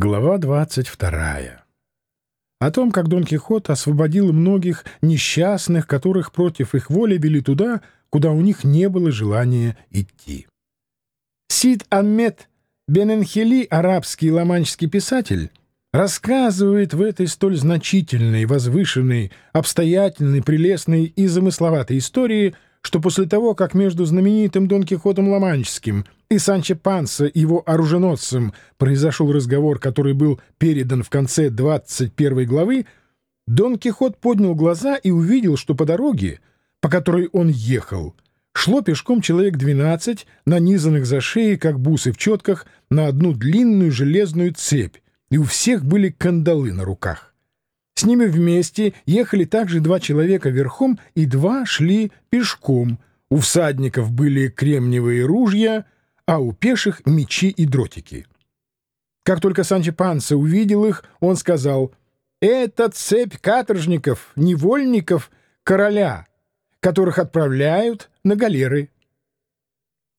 Глава 22. О том, как Дон Кихот освободил многих несчастных, которых против их воли вели туда, куда у них не было желания идти. Сид Аммет Бененхели, арабский ламанческий писатель, рассказывает в этой столь значительной, возвышенной, обстоятельной, прелестной и замысловатой истории, что после того, как между знаменитым Дон Кихотом Ламанческим — и Санчо Панса, его оруженосцем, произошел разговор, который был передан в конце 21 главы, Дон Кихот поднял глаза и увидел, что по дороге, по которой он ехал, шло пешком человек 12, нанизанных за шеи, как бусы в четках, на одну длинную железную цепь, и у всех были кандалы на руках. С ними вместе ехали также два человека верхом, и два шли пешком. У всадников были кремниевые ружья — а у пеших — мечи и дротики. Как только Санчо Панса увидел их, он сказал, «Это цепь каторжников, невольников короля, которых отправляют на галеры».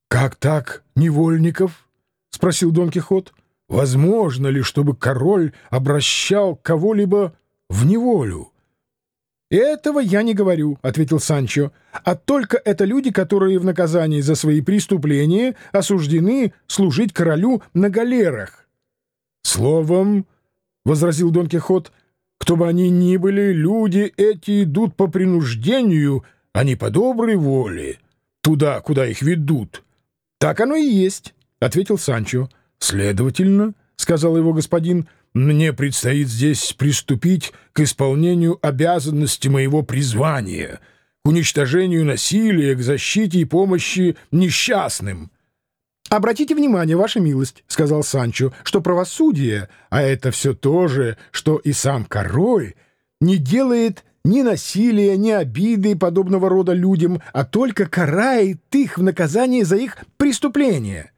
«Как так, невольников?» — спросил Дон Кихот. «Возможно ли, чтобы король обращал кого-либо в неволю?» «Этого я не говорю», — ответил Санчо, «а только это люди, которые в наказании за свои преступления осуждены служить королю на галерах». «Словом», — возразил Дон Кихот, — «кто бы они ни были, люди эти идут по принуждению, а не по доброй воле, туда, куда их ведут». «Так оно и есть», — ответил Санчо. «Следовательно», — сказал его господин, — мне предстоит здесь приступить к исполнению обязанности моего призвания, к уничтожению насилия, к защите и помощи несчастным». «Обратите внимание, ваша милость», — сказал Санчо, — «что правосудие, а это все то же, что и сам король, не делает ни насилия, ни обиды подобного рода людям, а только карает их в наказании за их преступления».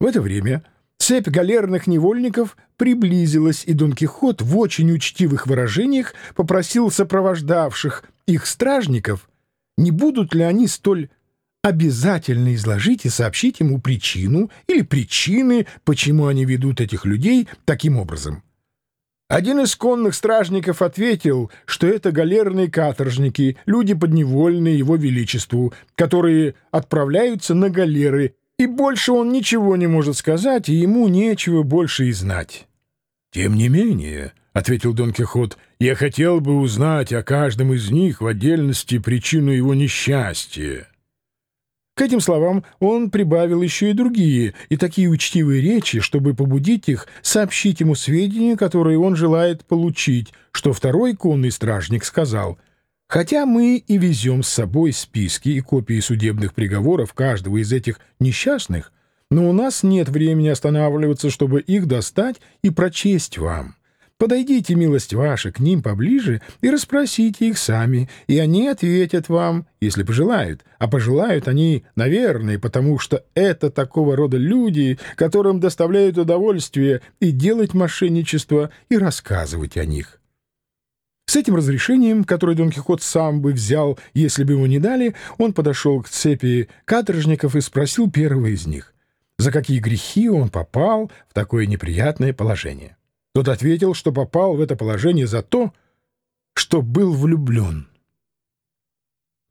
В это время Цепь галерных невольников приблизилась, и Дон Кихот в очень учтивых выражениях попросил сопровождавших их стражников, не будут ли они столь обязательно изложить и сообщить ему причину или причины, почему они ведут этих людей таким образом. Один из конных стражников ответил, что это галерные каторжники, люди подневольные его величеству, которые отправляются на галеры и больше он ничего не может сказать, и ему нечего больше и знать. — Тем не менее, — ответил Дон Кихот, — я хотел бы узнать о каждом из них в отдельности причину его несчастья. К этим словам он прибавил еще и другие, и такие учтивые речи, чтобы побудить их сообщить ему сведения, которые он желает получить, что второй конный стражник сказал — Хотя мы и везем с собой списки и копии судебных приговоров каждого из этих несчастных, но у нас нет времени останавливаться, чтобы их достать и прочесть вам. Подойдите, милость ваша, к ним поближе и расспросите их сами, и они ответят вам, если пожелают. А пожелают они, наверное, потому что это такого рода люди, которым доставляют удовольствие и делать мошенничество, и рассказывать о них. С этим разрешением, которое Дон Кихот сам бы взял, если бы ему не дали, он подошел к цепи каторжников и спросил первого из них, за какие грехи он попал в такое неприятное положение. Тот ответил, что попал в это положение за то, что был влюблен.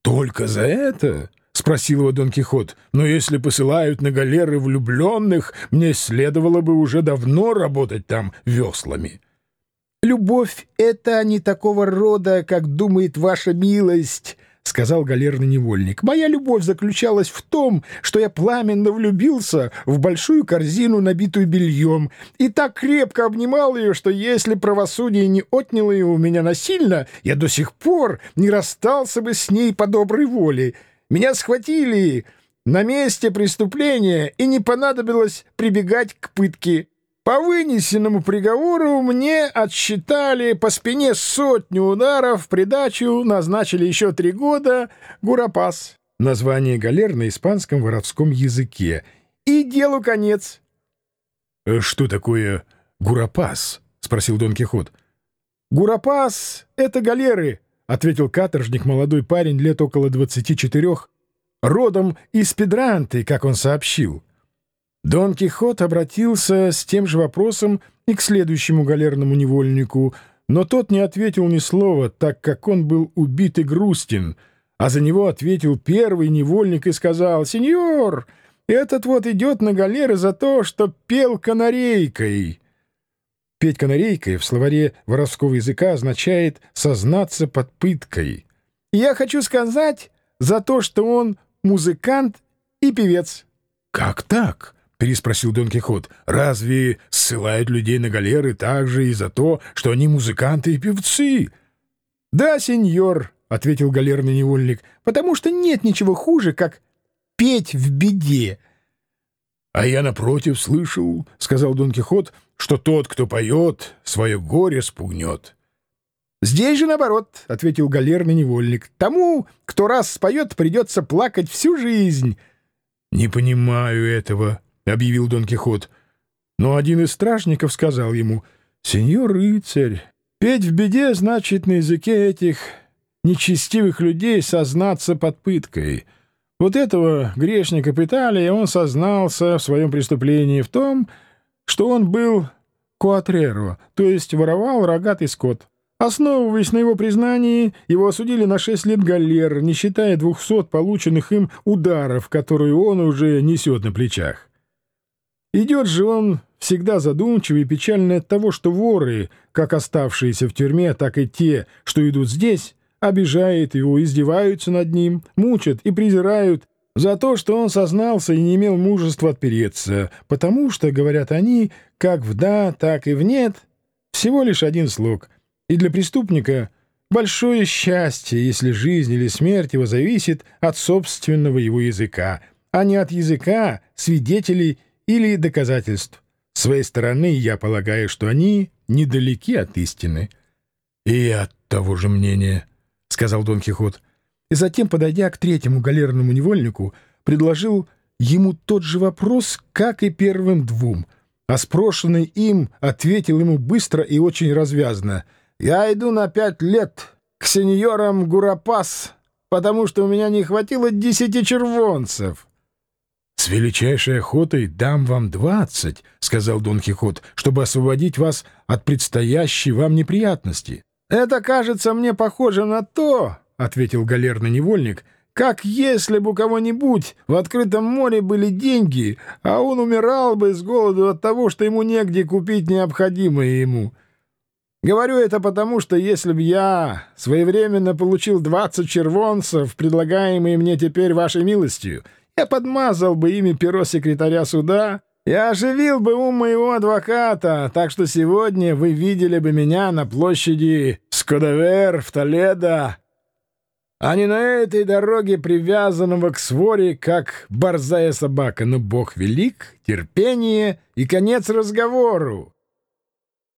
«Только за это?» — спросил его Дон Кихот. «Но если посылают на галеры влюбленных, мне следовало бы уже давно работать там веслами». «Любовь — это не такого рода, как думает ваша милость», — сказал галерный невольник. «Моя любовь заключалась в том, что я пламенно влюбился в большую корзину, набитую бельем, и так крепко обнимал ее, что если правосудие не отняло ее у меня насильно, я до сих пор не расстался бы с ней по доброй воле. Меня схватили на месте преступления, и не понадобилось прибегать к пытке». По вынесенному приговору мне отсчитали по спине сотню ударов, придачу назначили еще три года «Гурапас» — название галер на испанском воровском языке. И делу конец. «Э, — Что такое «Гурапас»? — спросил Дон Кихот. — «Гурапас — это галеры», — ответил каторжник, молодой парень лет около двадцати четырех, родом из Педранты, как он сообщил. Дон Кихот обратился с тем же вопросом и к следующему галерному невольнику, но тот не ответил ни слова, так как он был убит и грустен, а за него ответил первый невольник и сказал «Сеньор, этот вот идет на галеры за то, что пел канарейкой». Петь канарейкой в словаре воровского языка означает «сознаться под пыткой». Я хочу сказать за то, что он музыкант и певец. — Как так? — переспросил Дон Кихот. — Разве ссылают людей на галеры также и за то, что они музыканты и певцы? — Да, сеньор, — ответил галерный невольник, — потому что нет ничего хуже, как петь в беде. — А я, напротив, слышал, — сказал Дон Кихот, — что тот, кто поет, свое горе спугнет. — «Здесь же наоборот», — ответил галерный невольник. «Тому, кто раз споет, придется плакать всю жизнь». «Не понимаю этого», — объявил Дон Кихот. Но один из стражников сказал ему, «Сеньор рыцарь, петь в беде значит на языке этих нечестивых людей сознаться под пыткой. Вот этого грешника пытали, и он сознался в своем преступлении в том, что он был куатреро, то есть воровал рогатый скот». Основываясь на его признании, его осудили на шесть лет галер, не считая двухсот полученных им ударов, которые он уже несет на плечах. Идет же он всегда задумчивый и печальный от того, что воры, как оставшиеся в тюрьме, так и те, что идут здесь, обижают его, издеваются над ним, мучат и презирают за то, что он сознался и не имел мужества отпереться, потому что, говорят они, как в «да», так и в «нет», всего лишь один слог — и для преступника большое счастье, если жизнь или смерть его зависит от собственного его языка, а не от языка свидетелей или доказательств. С своей стороны я полагаю, что они недалеки от истины. — И от того же мнения, — сказал Дон Кихот. И затем, подойдя к третьему галерному невольнику, предложил ему тот же вопрос, как и первым двум, а спрошенный им ответил ему быстро и очень развязно — я иду на пять лет к сеньорам Гурапас, потому что у меня не хватило десяти червонцев. — С величайшей охотой дам вам двадцать, — сказал Дон Кихот, — чтобы освободить вас от предстоящей вам неприятности. — Это кажется мне похоже на то, — ответил галерный невольник, — как если бы у кого-нибудь в открытом море были деньги, а он умирал бы с голоду от того, что ему негде купить необходимое ему. — Говорю это потому, что если б я своевременно получил 20 червонцев, предлагаемые мне теперь вашей милостью, я подмазал бы ими перо секретаря суда и оживил бы ум моего адвоката, так что сегодня вы видели бы меня на площади Скодовер в Толедо, а не на этой дороге, привязанного к своре, как борзая собака. Но Бог велик, терпение и конец разговору.